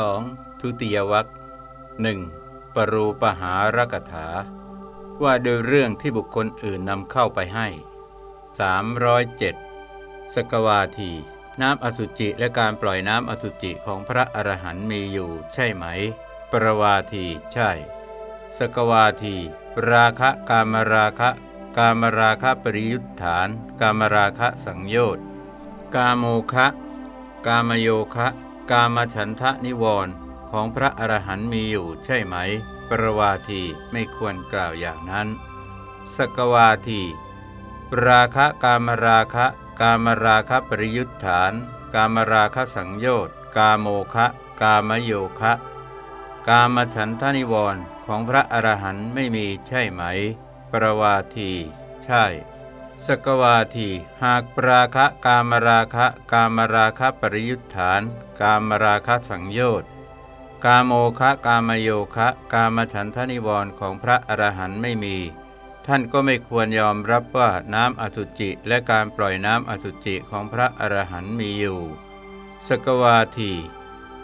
2. ทุติยวัคหนึ่งปรูปหารกถา ว่าโดยเรื่องที่บุคคลอื่นนำเข้าไปให้ 307 สกวาที น้ำอสุจิและการปล่อยน้ำอสุจิของพระอรหันต์มีอยู่ใช่ไหม ปรวาทีใช่ สกวาที ราคะกามราคะ กามราคะปริยุทธาน กามราคะสังโยชน์ กาโมคะ กามโยคะ กามฉันทะนิวรณ์ของพระอรหันต์มีอยู่ใช่ไหม ปรวาทีไม่ควรกล่าวอย่างนั้น สกวาที ราคะกามราคะ กามราคะปริยุทธาน กามราคะสังโยชน์กาโมคะ กามโยคะ กามฉันทะนิวรณ์ของพระอรหันต์ไม่มีใช่ไหม ปรวาที ใช่ สกวาทีหากปราคะกามราคะกามราคะปริยุทธาน กามราคะสังโยชน์กามโมคะกามโยคะ กามฉันทนิวรณ์ของพระอรหันต์ไม่มี ท่านก็ไม่ควรยอมรับว่าน้ำอสุจิและการปล่อยน้ำอสุจิของพระอรหันต์มีอยู่ สกวาที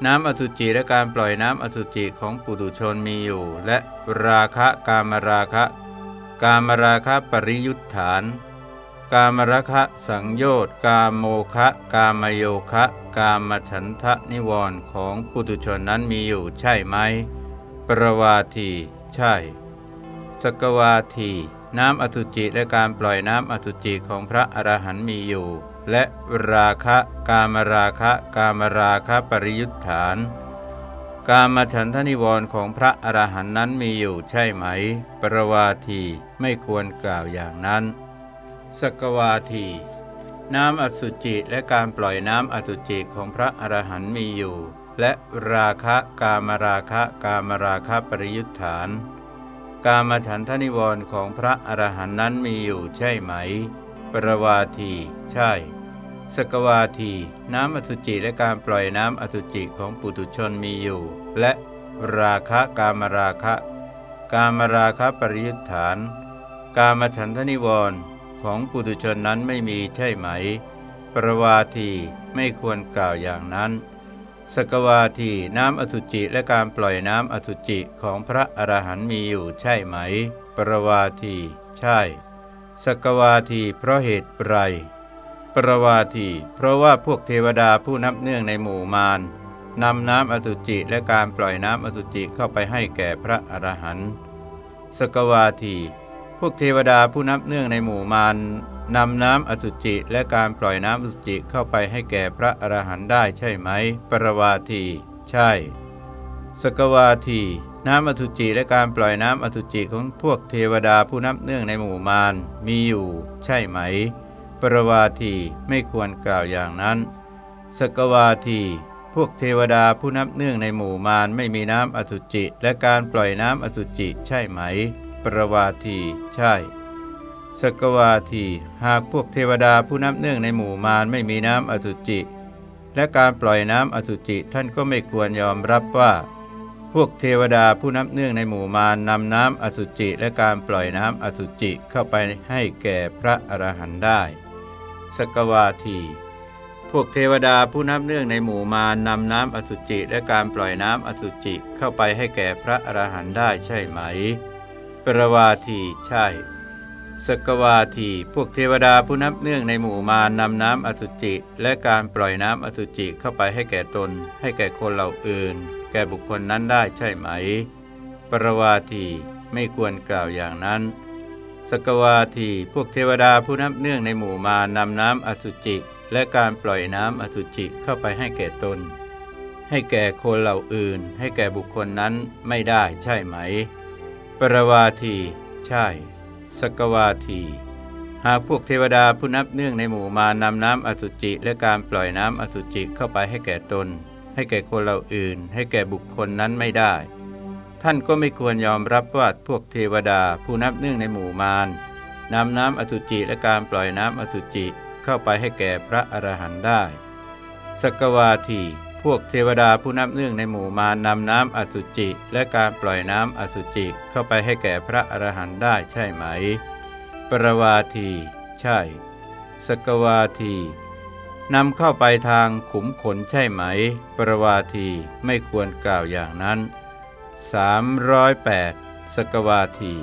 น้ำอสุจิและการปล่อยน้ำอสุจิของปุถุชนมีอยู่ และราคะกามราคะ กามราคะปริยุทธาน กามรคะสังโยชน์กามโมคะกามโยคะกามฉันทะนิวรณ์ของปุถุชนนั้นมีอยู่ใช่ไหม ประวาที ใช่ สกวาที น้ำอสุจิและการปล่อยน้ำอสุจิของพระอรหันต์มีอยู่ และราคะกามราคะกามราคะปริยุทธาน กามฉันทนิวรณ์ของพระอรหันต์นั้นมีอยู่ใช่ไหม ประวาทีไม่ควรกล่าวอย่างนั้น สกวาที น้ำอสุจิและการปล่อยน้ำอสุจิของพระอรหันต์มีอยู่ และราคะกามราคะกามราคะปริยุทธาน กามฉันทนิวรณ์ของพระอรหันต์นั้นมีอยู่ใช่ไหม ปรวาที ใช่ สกวาที น้ำอสุจิและการปล่อยน้ำอสุจิของปุตุชนมีอยู่ และราคะกามราคะ กามราคะปริยุทธาน กามฉันทนิวรณ์ ของปุถุชนนั้นไม่มีใช่ไหม ปรวาทีไม่ควรกล่าวอย่างนั้น สกวาทีน้ำอสุจิและการปล่อยน้ำอสุจิของพระอรหันต์มีอยู่ใช่ไหม ปรวาทีใช่ สกวาทีเพราะเหตุไร ปรวาทีเพราะว่าพวกเทวดาผู้นับเนื่องในหมู่มารนำน้ำอสุจิและการปล่อยน้ำอสุจิเข้าไปให้แก่พระอรหันต์สกวาที พวกเทวดาผู้นับเนื่องในหมู่มารนำน้ำอสุจิและการปล่อยน้ำอสุจิเข้าไปให้แก่พระอรหันต์ได้ใช่ไหม ปรวาที ใช่ สกวาที น้ำอสุจิและการปล่อยน้ำอสุจิของพวกเทวดาผู้นับเนื่องในหมู่มารมีอยู่ ใช่ไหม ปรวาทีไม่ควรกล่าวอย่างนั้น สกวาที พวกเทวดาผู้นับเนื่องในหมู่มารไม่มีน้ำอสุจิ และการปล่อยน้ำอสุจิใช่ไหม ปรวาทีใช่สกวาที หากพวกเทวดาผู้นับเนื่องในหมู่มารไม่มีน้ำอสุจิ และการปล่อยน้ำอสุจิท่านก็ไม่ควรยอมรับว่า พวกเทวดาผู้นับเนื่องในหมู่มารนำน้ำอสุจิ และการปล่อยน้ำอสุจิเข้าไปให้แก่พระอรหันต์ได้ สกวาที พวกเทวดาผู้นับเนื่องในหมู่มารนำน้ำอสุจิ และการปล่อยน้ำอสุจิเข้าไปให้แก่พระอรหันต์ได้ใช่ไหม รวาทีใช่ สกวาที พวกเทวดาผู้นับเนื่องในหมู่มารนำน้ำอสุจิ และการปล่อยน้ำอสุจิเข้าไปให้แก่ตน ให้แก่คนเหล่าอื่น แก่บุคคลนั้นได้ใช่ไหม ปรวาทีไม่ควรกล่าวอย่างนั้น สกวาที พวกเทวดาผู้นับเนื่องในหมู่มารนำน้ำอสุจิ และการปล่อยน้ำอสุจิเข้าไปให้แก่ตน ให้แก่คนเหล่าอื่น ให้แก่บุคคลนั้นไม่ได้ใช่ไหม ปรวาที ใช่ สกวาที หากพวกเทวดาผู้นับเนื่องในหมู่มานำน้ำอสุจิ และการปล่อยน้ำอสุจิเข้าไปให้แก่ตน ให้แก่คนเราอื่น ให้แก่บุคคลนั้นไม่ได้ ท่านก็ไม่ควรยอมรับว่าพวกเทวดาผู้นับเนื่องในหมู่มานนำน้ำอสุจิและการปล่อยน้ำอสุจิเข้าไปให้แก่พระอรหันต์ได้ สกวาที พวกเทวดาผู้นับเนื่องในหมู่มานำน้ำอสุจิ และการปล่อยน้ำอสุจิเข้าไปให้แก่พระอรหันต์ได้ใช่ไหม ปรวาที ใช่ สกวาทีนำเข้าไปทางขุมขนใช่ไหม ปรวาทีไม่ควรกล่าวอย่างนั้น 308 สกวาที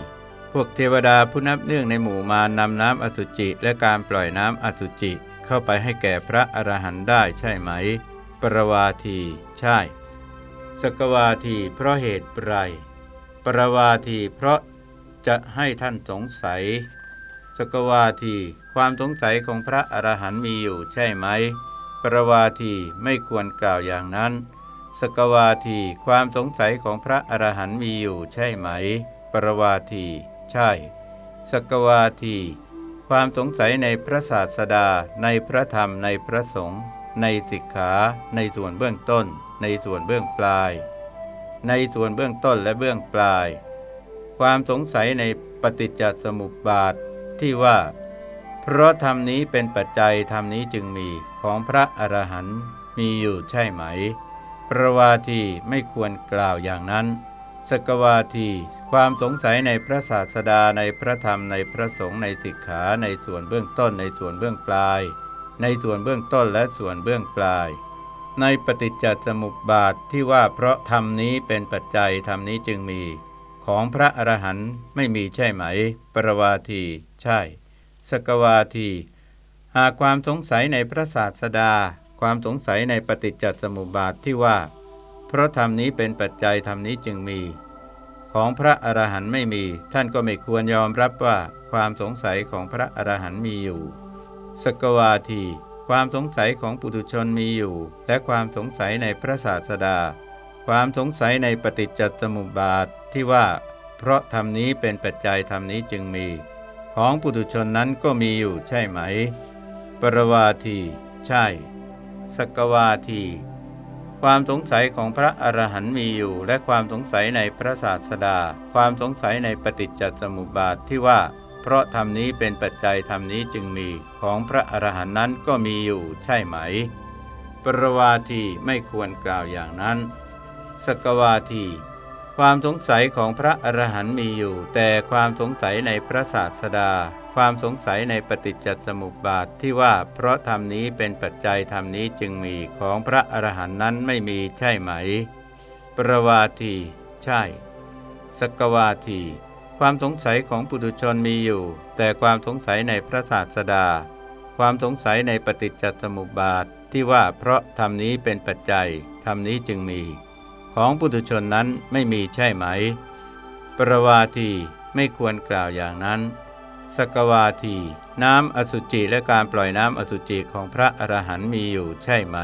พวกเทวดาผู้นับเนื่องในหมู่มานำน้ำอสุจิ และการปล่อยน้ำอสุจิเข้าไปให้แก่พระอรหันต์ได้ใช่ไหม รวาที ใช่ สกวาที เพราะเหตุไร ปรวาทีเพราะจะให้ท่านสงสัย สกวาที ความสงสัยของพระอรหันต์มีอยู่ใช่ไหม ปรวาทีไม่ควรกล่าวอย่างนั้น สกวาที ความสงสัยของพระอรหันต์มีอยู่ใช่ไหม ปรวาที ใช่ สกวาที ความสงสัยในพระศาสดาในพระธรรมในพระสงฆ์ ในสิกขาในส่วนเบื้องต้น ในส่วนเบื้องปลาย ในส่วนเบื้องต้นและเบื้องปลาย ความสงสัยในปฏิจจสมุปบาทที่ว่า เพราะธรรมนี้เป็นปัจจัยธรรมนี้จึงมีของพระอรหันต์มีอยู่ใช่ไหม ประวาทีไม่ควรกล่าวอย่างนั้น สกวาที ความสงสัยในพระศาสดาในพระธรรมในพระสงฆ์ในสิกขาในส่วนเบื้องต้นในส่วนเบื้องปลาย ในส่วนเบื้องต้นและส่วนเบื้องปลาย ในปฏิจจสมุปบาทที่ว่าเพราะธรรมนี้เป็นปัจจัยธรรมนี้จึงมี ของพระอรหันต์ไม่มีใช่ไหม ปรวาที ใช่ สกวาที หากความสงสัยในพระศาสดา ความสงสัยในปฏิจจสมุปบาทที่ว่า เพราะธรรมนี้เป็นปัจจัยธรรมนี้จึงมี ของพระอรหันต์ไม่มี ท่านก็ไม่ควรยอมรับว่าความสงสัยของพระอรหันต์มีอยู่ สกวาทีความสงสัยของปุถุชนมีอยู่ และความสงสัยในพระศาสดา ความสงสัยในปฏิจจสมุปบาทที่ว่า เพราะธรรมนี้เป็นปัจจัยธรรมนี้จึงมี ของปุถุชนนั้นก็มีอยู่ใช่ไหม ปรวาที ใช่สกวาที ความสงสัยของพระอรหันต์มีอยู่ และความสงสัยในพระศาสดา ความสงสัยในปฏิจจสมุปบาทที่ว่า เพราะธรรมนี้เป็นปัจจัยธรรมนี้จึงมีของพระอรหันต์นั้นก็มีอยู่ใช่ไหม ปรวาทีไม่ควรกล่าวอย่างนั้น สกวาทีความสงสัยของพระอรหันต์มีอยู่ แต่ความสงสัยในพระศาสดา ความสงสัยในปฏิจจสมุปบาทที่ว่าเพราะธรรมนี้เป็นปัจจัยธรรมนี้จึงมีของพระอรหันต์นั้นไม่มีใช่ไหม ปรวาที ใช่ สกวาที ความสงสัยของปุถุชนมีอยู่ แต่ความสงสัยในพระศาสดา ความสงสัยในปฏิจจสมุปบาทที่ว่าเพราะธรรมนี้เป็นปัจจัยธรรมนี้จึงมี ของปุถุชนนั้นไม่มีใช่ไหม ปรวาทีไม่ควรกล่าวอย่างนั้น สกวาที น้ำอสุจิและการปล่อยน้ำอสุจิของพระอรหันต์มีอยู่ใช่ไหม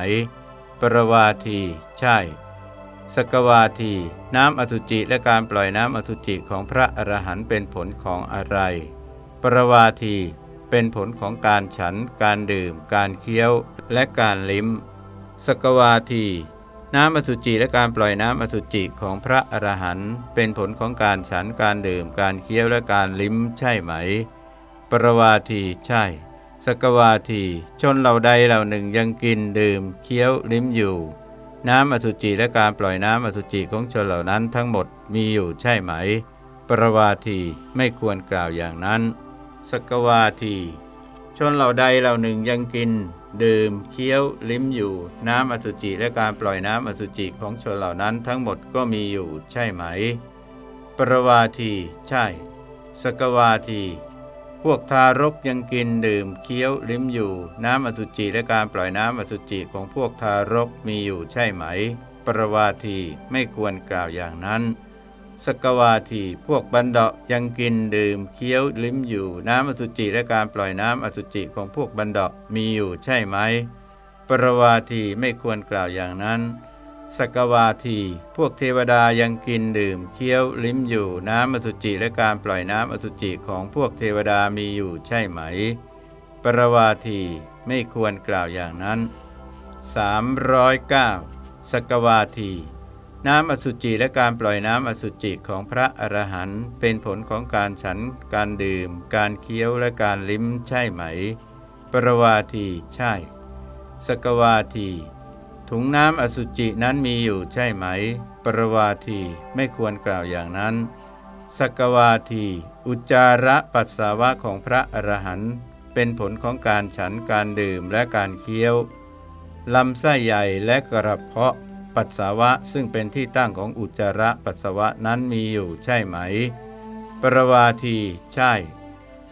ปรวาที ใช่ สกวาที น้ำอสุจิและการปล่อยน้ำอสุจิของพระอรหันต์เป็นผลของอะไร ปรวาที เป็นผลของการฉัน การดื่ม การเคี้ยว และการลิ้ม สกวาที น้ำอสุจิและการปล่อยน้ำอสุจิของพระอรหันต์เป็นผลของการฉัน การดื่ม การเคี้ยวและการลิ้มใช่ไหม ปรวาทีใช่ สกวาที ชนเหล่าใดเหล่าหนึ่งยังกินดื่ม เคี้ยวลิ้มอยู่ น้ำอสุจิและการปล่อยน้ำอสุจิของชนเหล่านั้นทั้งหมดมีอยู่ใช่ไหม ปรวาทีไม่ควรกล่าวอย่างนั้น สกวาที ชนเหล่าใดเหล่าหนึ่งยังกิน ดื่มเคี้ยวลิ้มอยู่ น้ำอสุจิและการปล่อยน้ำอสุจิของชนเหล่านั้นทั้งหมดก็มีอยู่ใช่ไหม ปรวาที ใช่ สกวาที พวกทารกยังกินดื่มเคี้ยวลิ้มอยู่ น้ำอสุจิและการปล่อยน้ำอสุจิของพวกทารกมีอยู่ใช่ไหม ปรวาทีไม่ควรกล่าวอย่างนั้นสกวาทีพวกบันดายังกินดื่มเคี้ยวลิ้มอยู่ น้ำอสุจิและการปล่อยน้ำอสุจิของพวกบันดามีอยู่ใช่ไหม ปรวาทีไม่ควรกล่าวอย่างนั้น สกวาที พวกเทวดายังกินดื่ม เคี้ยวลิ้มอยู่น้ำอสุจิและการปล่อยน้ำอสุจิของพวกเทวดามีอยู่ใช่ไหม ปรวาทีไม่ควรกล่าวอย่างนั้น 309สกวาที น้ำอสุจิและการปล่อยน้ำอสุจิของพระอรหันต์เป็นผลของการฉัน การดื่ม การเคี้ยวและการลิ้มใช่ไหม ปรวาทีใช่ สกวาที ถุงน้ำอสุจินั้นมีอยู่ใช่ไหม ปรวาทีไม่ควรกล่าวอย่างนั้น สกวาที อุจาระปัสสาวะของพระอรหันต์เป็นผลของการฉันการดื่มและการเคี้ยวลำไส้ใหญ่และกระเพาะปัสสาวะซึ่งเป็นที่ตั้งของอุจจาระปัสสาวะนั้นมีอยู่ใช่ไหม ปรวาที ใช่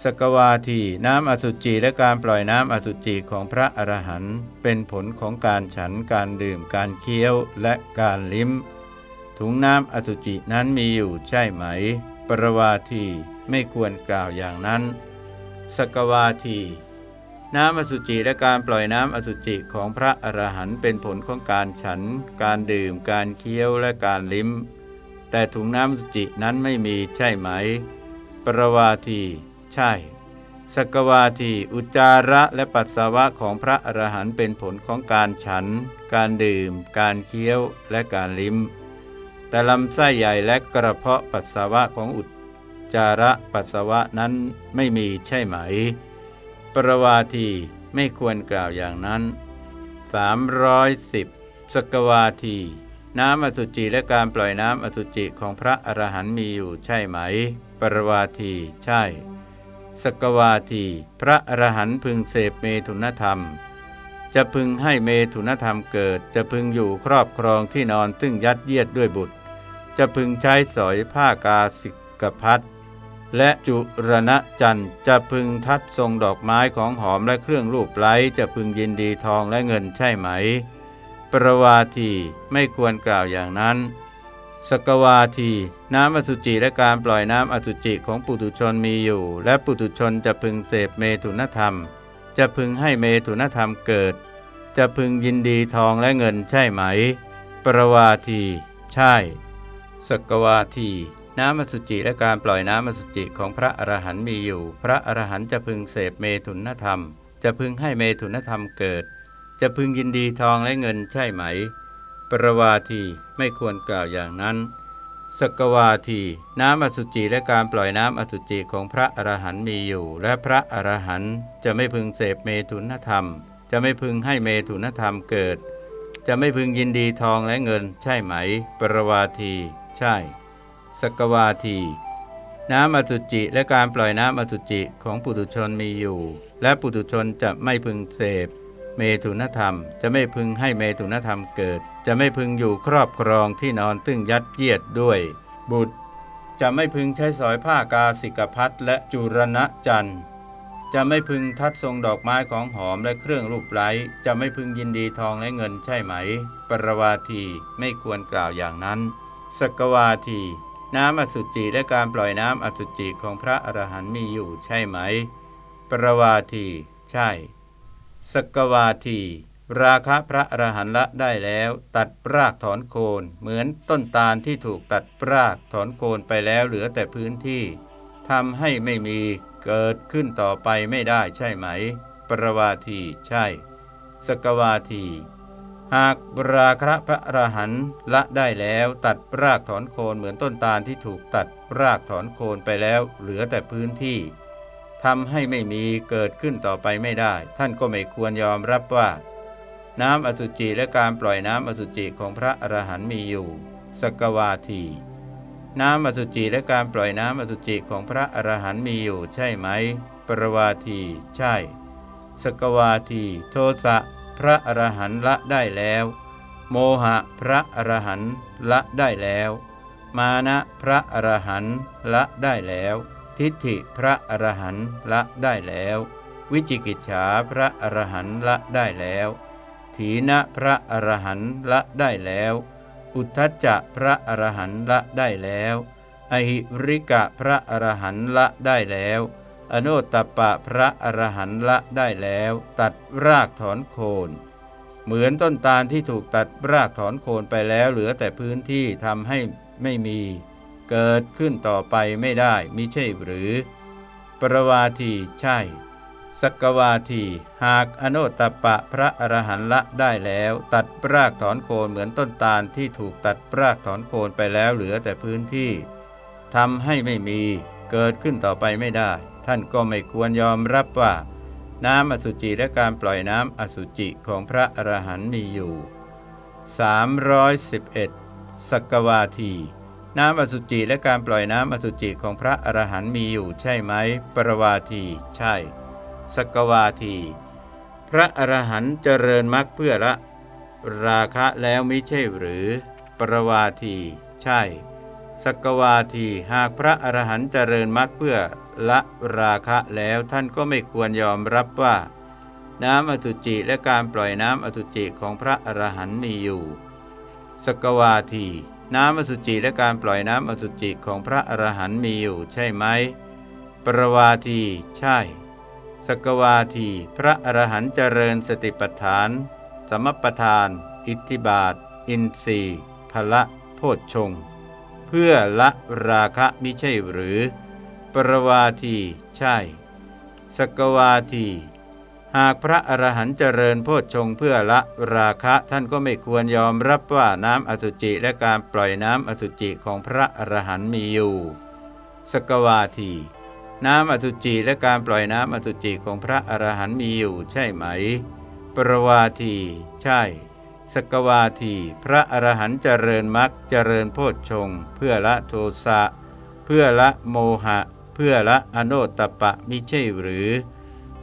สกวาทีน้ำอสุจิและการปล่อยน้ำอสุจิของพระอรหันต์เป็นผลของการฉันการดื่มการเคี้ยวและการลิ้ม ถุงน้ำอสุจินั้นมีอยู่ใช่ไหม ปรวาทีไม่ควรกล่าวอย่างนั้น สกวาทีน้ำอสุจิและการปล่อยน้ำอสุจิของพระอรหันต์เป็นผลของการฉัน การดื่ม การเคี้ยวและการลิ้ม แต่ถุงน้ำอสุจินั้นไม่มีใช่ไหม ปรวาที ใช่ สกวาทีอุจาระและปัสสาวะของพระอรหันต์เป็นผลของการฉัน การดื่ม การเคี้ยวและการลิ้ม แต่ลำไส้ใหญ่และกระเพาะปัสสาวะของอุจาระปัสสาวะนั้นไม่มีใช่ไหม ปรวาทีไม่ควรกล่าวอย่างนั้น 310 สกวาที น้ำอสุจิและการปล่อยน้ำอสุจิของพระอรหันต์มีอยู่ใช่ไหม ปรวาที ใช่ สกวาที พระอรหันต์พึงเสพเมถุนธรรม จะพึงให้เมถุนธรรมเกิด จะพึงอยู่ครอบครองที่นอนตึ้งยัดเยียดด้วยบุตร จะพึงใช้สอยผ้ากาสิกพัดและจุรณะจันจะพึงทัดทรงดอกไม้ของหอมและเครื่องรูปไล้จะพึงยินดีทองและเงินใช่ไหม ประวาทีไม่ควรกล่าวอย่างนั้น สกวาที น้ำอสุจิและการปล่อยน้ำอสุจิของปุถุชนมีอยู่ และปุถุชนจะพึงเสพเมถุนธรรม จะพึงให้เมถุนธรรมเกิด จะพึงยินดีทองและเงินใช่ไหม ปรวาที ใช่ สกวาที น้ำมสุจิและการปล่อยน้ำมสุจิของพระอรหันต์มีอยู่ พระอรหันต์จะพึงเสพเมถุนธรรม จะพึงให้เมถุนธรรมเกิด จะพึงยินดีทองและเงินใช่ไหม ปรวาทีไม่ควรกล่าวอย่างนั้น สกวาที น้ำอสุจิและการปล่อยน้ำอสุจิของพระอรหันต์มีอยู่ และพระอรหันต์จะไม่พึงเสพเมถุนธรรม จะไม่พึงให้เมถุนธรรมเกิด จะไม่พึงยินดีทองและเงิน ใช่ไหม ปรวาที ใช่ สกวาทีน้ำอสุจิและการปล่อยน้ำอสุจิของปุถุชนมีอยู่ และปุถุชนจะไม่พึงเสพ เมตุนธรรม จะไม่พึงให้เมตุนธรรมเกิด จะไม่พึงอยู่ครอบครองที่นอนตึงยัดเยียดด้วย บุตร จะไม่พึงใช้สอยผ้ากาสิกพัดและจุรณะจันทร์จะไม่พึงทัดทรงดอกไม้ของหอมและเครื่องรูปไร้จะไม่พึงยินดีทองและเงินใช่ไหม ปรวาทีไม่ควรกล่าวอย่างนั้น สกวาที น้ำอสุจิและการปล่อยน้ำอสุจิของพระอรหันต์มีอยู่ใช่ไหม ปรวาที ใช่ สกวาที ราคะพระอรหันต์ละได้แล้ว ตัดรากถอนโคน เหมือนต้นตาลที่ถูกตัดรากถอนโคนไปแล้วเหลือแต่พื้นที่ทำให้ไม่มีเกิดขึ้นต่อไปไม่ได้ใช่ไหม ปรวาทีใช่ สกวาที หากราคะพระอรหันต์ละได้แล้วตัดรากถอนโคนเหมือนต้นตาลที่ถูกตัดรากถอนโคนไปแล้วเหลือแต่พื้นที่ทำให้ไม่มีเกิดขึ้นต่อไปไม่ได้ ท่านก็ไม่ควรยอมรับว่า น้ำอสุจิและการปล่อยน้ำอสุจิของพระอรหันต์มีอยู่ สกวาที น้ำอสุจิและการปล่อยน้ำอสุจิของพระอรหันต์มีอยู่ ใช่ไหม ปรวาที ใช่ สกวาที โทสะพระอรหันต์ละได้แล้ว โมหะพระอรหันต์ละได้แล้ว มานะพระอรหันต์ละได้แล้ว ทิฏฐิพระอรหันต์ละได้แล้ว วิจิกิจฉาพระอรหันต์ละได้แล้ว ถีนะพระอรหันต์ละได้แล้ว อุทธจะพระอรหันต์ละได้แล้ว อหิริกะพระอรหันต์ละได้แล้วอนุตตปะพระอรหันต์ละได้แล้ว ตัดรากถอนโคนเหมือนต้นตาลที่ถูกตัดรากถอนโคนไปแล้วเหลือแต่พื้นที่ทำให้ไม่มี เกิดขึ้นต่อไปไม่ได้มิใช่หรือ ปรวาทีใช่ สกวาที หากอนุตตปะพระอรหันต์ละได้แล้ว ตัดรากถอนโคนเหมือนต้นตาลที่ถูกตัดรากถอนโคนไปแล้วเหลือแต่พื้นที่ทำให้ไม่มีเกิดขึ้นต่อไปไม่ได้ ท่านก็ไม่ควรยอมรับว่า น้ำอสุจิและการปล่อยน้ำอสุจิของพระอรหันต์มีอยู่ 311สกวาทีน้ำอสุจิและการปล่อยน้ำอสุจิของพระอรหันต์มีอยู่ใช่ไหม ปรวาที ใช่ สกวาที พระอรหันต์เจริญมรรคเพื่อละ ราคะแล้วไม่ใช่หรือ ปรวาที ใช่สกวาทีหากพระอรหันต์เจริญมรรคเพื่อละราคะแล้วท่านก็ไม่ควรยอมรับว่า น้ำอสุจิและการปล่อยน้ำอสุจิของพระอรหันต์มีอยู่สกวาที น้ำอสุจิและการปล่อยน้ำอสุจิของพระอรหันต์มีอยู่ใช่ไหม ปรวาที ใช่ สกวาทีพระอรหันต์เจริญสติปัฏฐาน สมปทาน อิทธิบาท อินทรีย์พละโพชฌงเพื่อละราคะมิใช่หรือ ปรวาที ใช่ สกวาที หากพระอรหันต์เจริญโพชฌงเพื่อละราคะท่านก็ไม่ควรยอมรับว่าน้ำอสุจิและการปล่อยน้ำอสุจิของพระอรหันต์มีอยู่ สกวาที น้ำอสุจิและการปล่อยน้ำอสุจิของพระอรหันต์มีอยู่ใช่ไหม ปรวาที ใช่ สกวาที พระอรหันต์เจริญมรรคเจริญโพชฌงเพื่อละโทสะ เพื่อละโมหะ เพื่อละอโนตตปะมิใช่หรือ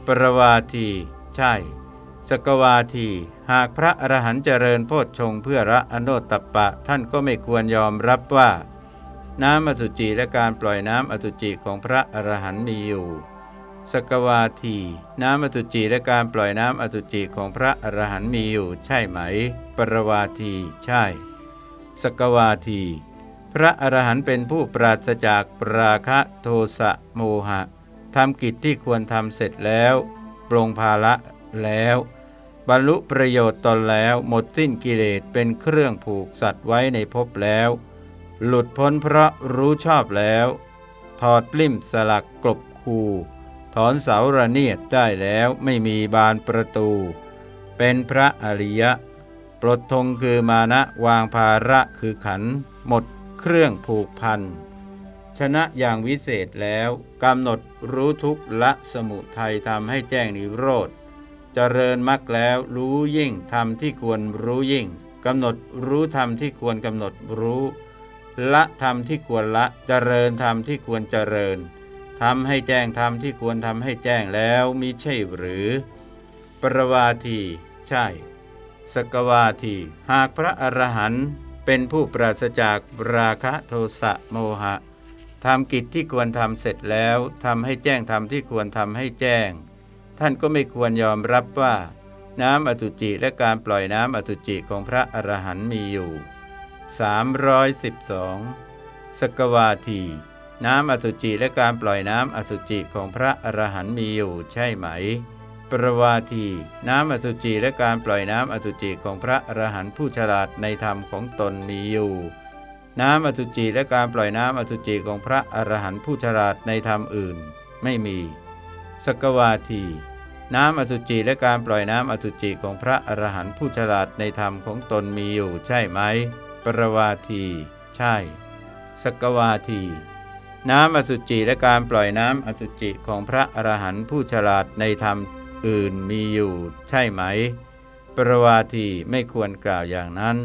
ปรวาที ใช่ สกวาที หากพระอรหันต์เจริญโพชฌงเพื่อละอโนตตปะท่านก็ไม่ควรยอมรับว่า น้ำอสุจิและการปล่อยน้ำอสุจิของพระอรหันต์มีอยู่ สกวาที น้ำอสุจิและการปล่อยน้ำอสุจิของพระอรหันต์มีอยู่ ใช่ไหม ปรวาที ใช่ สกวาที พระอรหันต์เป็นผู้ปราศจากปราคะโทสะโมหะทำกิจที่ควรทำเสร็จแล้วปรงภาละแล้ว บรรลุประโยชน์ตนแล้วหมดสิ้นกิเลสเป็นเครื่องผูกสัตว์ไว้ในภพแล้ว หลุดพ้นเพราะรู้ชอบแล้ว ถอดลิ่มสลักกลบคูถอนเสาระเนียดได้แล้วไม่มีบานประตู เป็นพระอริยะ ปลดทงคือมานะวางภาระคือขัน หมดเครื่องผูกพัน ชนะอย่างวิเศษแล้วกำหนดรู้ทุกละสมุทัยทำให้แจ้งนิโรธเจริญมรรคแล้วรู้ยิ่งทำที่ควรรู้ยิ่งกำหนดรู้ธรรมที่ควรกำหนดรู้ ละธรรมที่ควรละเจริญธรรมที่ควรเจริญทำให้แจ้งธรรมที่ควรทำให้แจ้งแล้วมิใช่หรือ ปรวาที ใช่ สกวาที หากพระอรหันต์เป็นผู้ปราศจากราคะโทสะโมหะทำกิจที่ควรทำเสร็จแล้วทำให้แจ้งธรรมที่ควรทำให้แจ้ง ท่านก็ไม่ควรยอมรับว่า น้ำอตุจิและการปล่อยน้ำอตุจิของพระอรหันต์มีอยู่ 312 สกวาที น้ำอสุจิและการปล่อยน้ำอสุจิของพระอรหันต์มีอยู่ใช่ไหม ปรวาที น้ำอสุจิและการปล่อยน้ำอสุจิของพระอรหันต์ผู้ฉลาดในธรรมของตนมีอยู่น้ำอสุจิและการปล่อยน้ำอสุจิของพระอรหันต์ผู้ฉลาดในธรรมอื่น ไม่มี สกวาที น้ำอสุจิและการปล่อยน้ำอสุจิของพระอรหันต์ผู้ฉลาดในธรรมของตนมีอยู่ใช่ไหม รวาที ใช่ สกวาที น้ำอสุจิและการปล่อยน้ำอสุจิของพระอรหันต์ผู้ฉลาดในธรรมอื่นมีอยู่ ใช่ไหม ปรวาทีไม่ควรกล่าวอย่างนั้น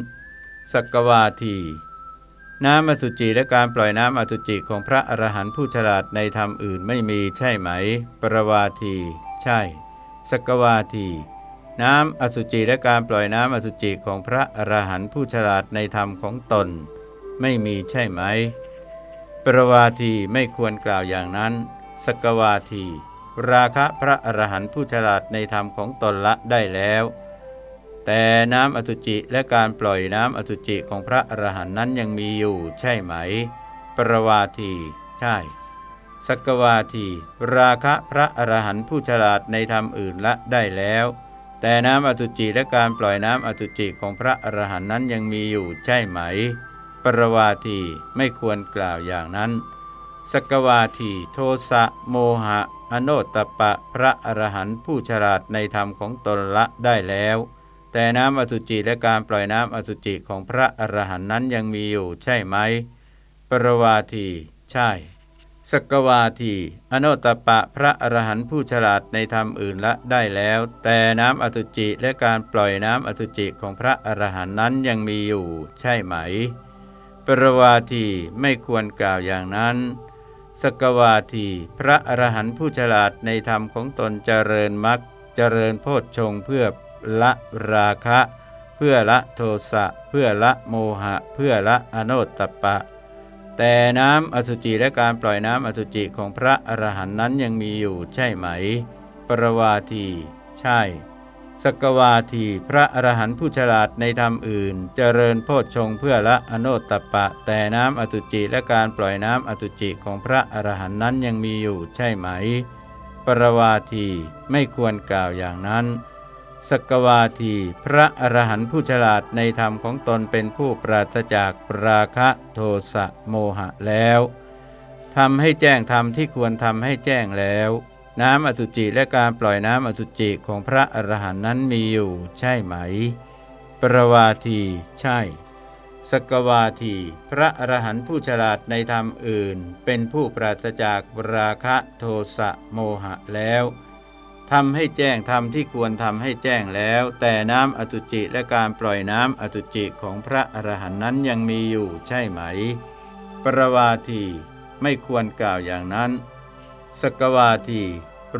สกวาที น้ำอสุจิและการปล่อยน้ำอสุจิของพระอรหันต์ผู้ฉลาดในธรรมอื่นไม่มีใช่ไหม ปรวาที ใช่ สกวาที น้ำอสุจิและการปล่อยน้ำอสุจิของพระอรหันต์ผู้ฉลาดในธรรมของตน ไม่มีใช่ไหม ปรวาทีไม่ควรกล่าวอย่างนั้น สกวาที ราคะพระอรหันต์ผู้ฉลาดในธรรมของตนละได้แล้ว แต่น้ำอสุจิและการปล่อยน้ำอสุจิของพระอรหันต์นั้นยังมีอยู่ใช่ไหม ปรวาที ใช่สกวาที ราคะพระอรหันต์ผู้ฉลาดในธรรมอื่นละได้แล้ว แต่น้ำอสุจิและการปล่อยน้ำอสุจิของพระอรหันต์นั้นยังมีอยู่ใช่ไหม ปรวาทีไม่ควรกล่าวอย่างนั้น สกวาทีโทสะโมหะ อโนตปะพระอรหันต์ผู้ฉลาดในธรรมของตนละได้แล้ว แต่น้ำอสุจิและการปล่อยน้ำอสุจิของพระอรหันต์นั้นยังมีอยู่ใช่ไหม ปรวาทีใช่ สกวาที อโนตปะพระอรหันต์ผู้ฉลาดในธรรมอื่นละได้แล้ว แต่น้ำอสุจิและการปล่อยน้ำอสุจิของพระอรหันต์นั้นยังมีอยู่ใช่ไหม ปรวาทีไม่ควรกล่าวอย่างนั้น สกวาที พระอรหันต์ผู้ฉลาดในธรรมของตนเจริญมรรคเจริญโพชฌงเพื่อละราคะ เพื่อละโทสะ เพื่อละโมหะ เพื่อละอโนตตปะ แต่น้ำอสุจิและการปล่อยน้ำอสุจิของพระอรหันต์นั้นยังมีอยู่ใช่ไหม ปรวาที ใช่ สกวาที พระอรหันต์ผู้ฉลาดในธรรมอื่น เจริญโพชฌงเพื่อละอโนตตปะ แต่น้ำอตุจิและการปล่อยน้ำอตุจิของพระอรหันต์นั้นยังมีอยู่ใช่ไหม ปรวาที ไม่ควรกล่าวอย่างนั้น สกวาทีพระอรหันต์ผู้ฉลาดในธรรมของตนเป็นผู้ปราศจากปราคะโทสะโมหะแล้วทำให้แจ้งธรรมที่ควรทำให้แจ้งแล้ว น้ำอสุจิและการปล่อยน้ำอสุจิของพระอรหันต์นั้นมีอยู่ ใช่ไหม ปรวาทีใช่ สกวาที พระอรหันต์ผู้ฉลาดในธรรมอื่น เป็นผู้ปราศจากราคะโทสะโมหะแล้ว ทำให้แจ้งธรรมที่ควรทำให้แจ้งแล้ว แต่น้ำอสุจิและการปล่อยน้ำอสุจิของพระอรหันต์นั้นยังมีอยู่ใช่ไหม ปรวาทีไม่ควรกล่าวอย่างนั้น สกวาที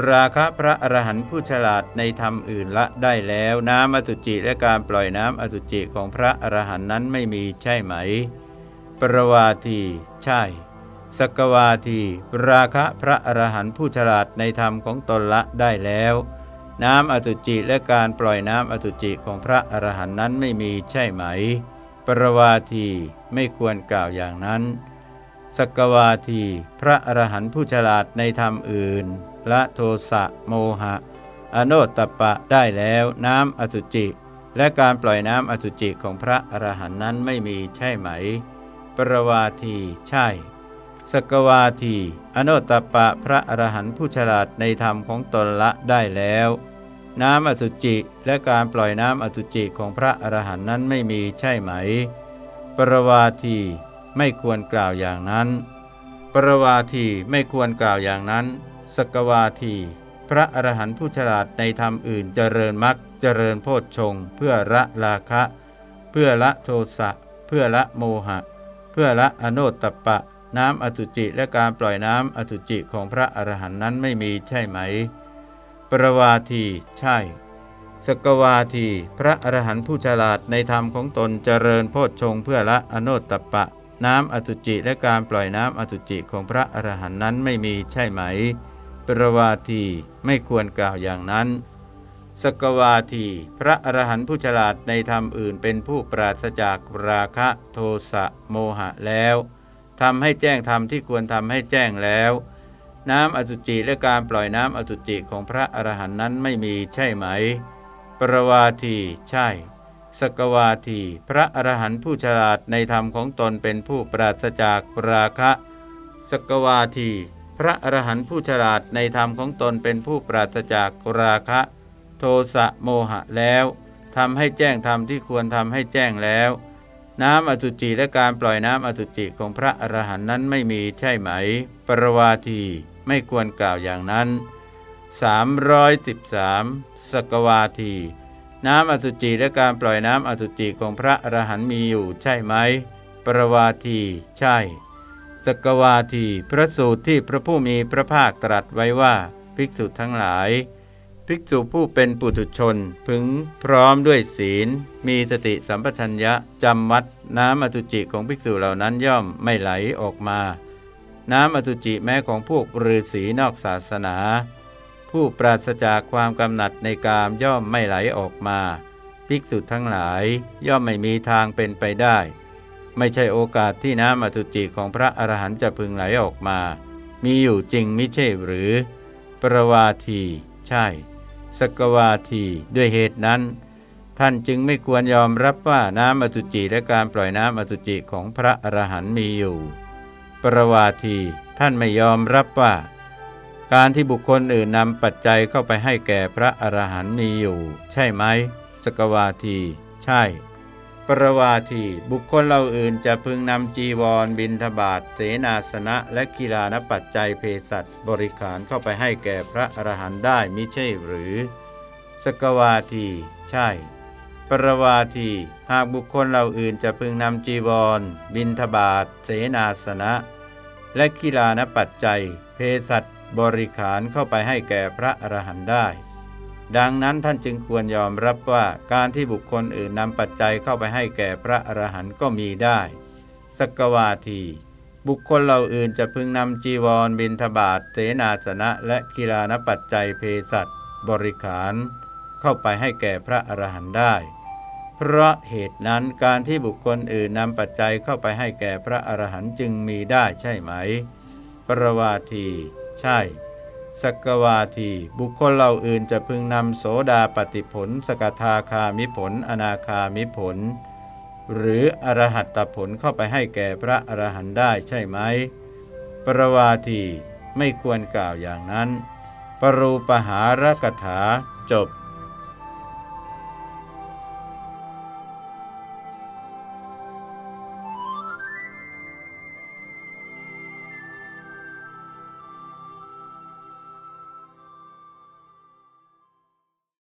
ราคะพระอรหันต์ผู้ฉลาดในธรรมอื่นละได้แล้ว น้ำอสุจิและการปล่อยน้ำอสุจิของพระอรหันต์นั้นไม่มีใช่ไหม ปรวาที ใช่ สกวาที ราคะพระอรหันต์ผู้ฉลาดในธรรมของตนละได้แล้ว น้ำอสุจิและการปล่อยน้ำอสุจิของพระอรหันต์นั้นไม่มีใช่ไหม ปรวาทีไม่ควรกล่าวอย่างนั้นสกวาที พระอรหันต์ผู้ฉลาดในธรรมอื่นละโทสะโมหะ อโนตตปะได้แล้วน้ำอสุจิ และการปล่อยน้ำอสุจิของพระอรหันต์นั้นไม่มีใช่ไหม ปรวาทีใช่ สกวาที อโนตตปะพระอรหันต์ผู้ฉลาดในธรรมของตนละได้แล้ว น้ำอสุจิและการปล่อยน้ำอสุจิของพระอรหันต์นั้นไม่มีใช่ไหม ปรวาทีไม่ควรกล่าวอย่างนั้น ปรวาทีไม่ควรกล่าวอย่างนั้น สกวาที พระอรหันต์ผู้ฉลาดในธรรมอื่นเจริญมรรคเจริญโพชฌงเพื่อละราคะ เพื่อละโทสะ เพื่อละโมหะ เพื่อละอโนตตปะ น้ำอสุจิและการปล่อยน้ำอสุจิของพระอรหันต์นั้นไม่มีใช่ไหม ปรวาทีใช่ สกวาที พระอรหันต์ผู้ฉลาดในธรรมของตนเจริญโพชฌงเพื่อละอโนตตปะ น้ำอสุจิและการปล่อยน้ำอสุจิของพระอรหันต์นั้นไม่มีใช่ไหม ปรวาทีไม่ควรกล่าวอย่างนั้นสกวาที พระอรหันต์ผู้ฉลาดในธรรมอื่นเป็นผู้ปราศจากราคะโทสะโมหะแล้ว ทำให้แจ้งธรรมที่ควรทำให้แจ้งแล้ว น้ำอสุจิและการปล่อยน้ำอสุจิของพระอรหันต์นั้นไม่มีใช่ไหม ปรวาที ใช่ สกวาที พระอรหันต์ผู้ฉลาดในธรรมของตนเป็นผู้ปราศจากราคะ สกวาที พระอรหันต์ผู้ฉลาดในธรรมของตนเป็นผู้ปราศจากราคะ โทสะโมหะแล้วทำให้แจ้งธรรมที่ควรทำให้แจ้งแล้ว น้ำอสุจิและการปล่อยน้ำอสุจิของพระอรหันต์นั้นไม่มีใช่ไหม ปรวาทีไม่ควรกล่าวอย่างนั้น 313สกวาที น้ำอสุจิและการปล่อยน้ำอสุจิของพระอรหันต์มีอยู่ใช่ไหม ปรวาทีใช่สกวาที พระสูตรที่พระผู้มีพระภาคตรัสไว้ว่า ภิกษุทั้งหลาย ภิกษุผู้เป็นปุถุชน พึงพร้อมด้วยศีล มีสติสัมปชัญญะจำวัด น้ำอสุจิของภิกษุเหล่านั้นย่อมไม่ไหลออกมา น้ำอสุจิแม้ของพวกฤาษีนอกศาสนา ผู้ปราศจากความกำหนัดในกามย่อมไม่ไหลออกมา ภิกษุทั้งหลายย่อมไม่มีทางเป็นไปได้ ไม่ใช่โอกาสที่น้ำอสุจิของพระอรหันต์จะพึงไหลออกมา มีอยู่จริงมิใช่หรือ ประวาที ใช่ สกวาทีด้วยเหตุนั้น ท่านจึงไม่ควรยอมรับว่าน้ำอสุจิและการปล่อยน้ำอสุจิของพระอรหันต์มีอยู่ ปรวาทีท่านไม่ยอมรับว่า การที่บุคคลอื่นนำปัจจัยเข้าไปให้แก่พระอรหันต์มีอยู่ ใช่ไหมสกวาที ใช่ รวาทีบุคคลเราอื่นจะพึงนำจีวร บินทบาทเสนาสนะ และกีฬานปัจจัยเพศัตบริขารเข้าไปให้แก่พระอรหันต์ได้มิใช่หรือ สกวาที ใช่ ปรวาที หากบุคคลเราอื่นจะพึงนำจีวร บินทบาทเสนาสนะ และกีฬานปัจจัยเพสัตบริขารเข้าไปให้แก่พระอรหันต์ได้ ดังนั้นท่านจึงควรยอมรับว่าการที่บุคคลอื่นนำปัจจัยเข้าไปให้แก่พระอรหันต์ก็มีได้ สกวาที บุคคลเหล่าอื่นจะพึงนำจีวร บินทบาทเสนาสนะ และกีฬานปัจจัยเพสัตบริขาร เข้าไปให้แก่พระอรหันต์ได้ เพราะเหตุนั้นการที่บุคคลอื่นนำปัจจัยเข้าไปให้แก่พระอรหันต์จึงมีได้ใช่ไหม ปรวาที ใช่ สกวาที บุคคลเหล่าอื่นจะพึงนำโสดาปฏิผล สกทาคามิผล อนาคามิผล หรืออรหัตตผลเข้าไปให้แก่พระอรหันต์ได้ใช่ไหม ปรวาทีไม่ควรกล่าวอย่างนั้น ปรูปหารกถาจบ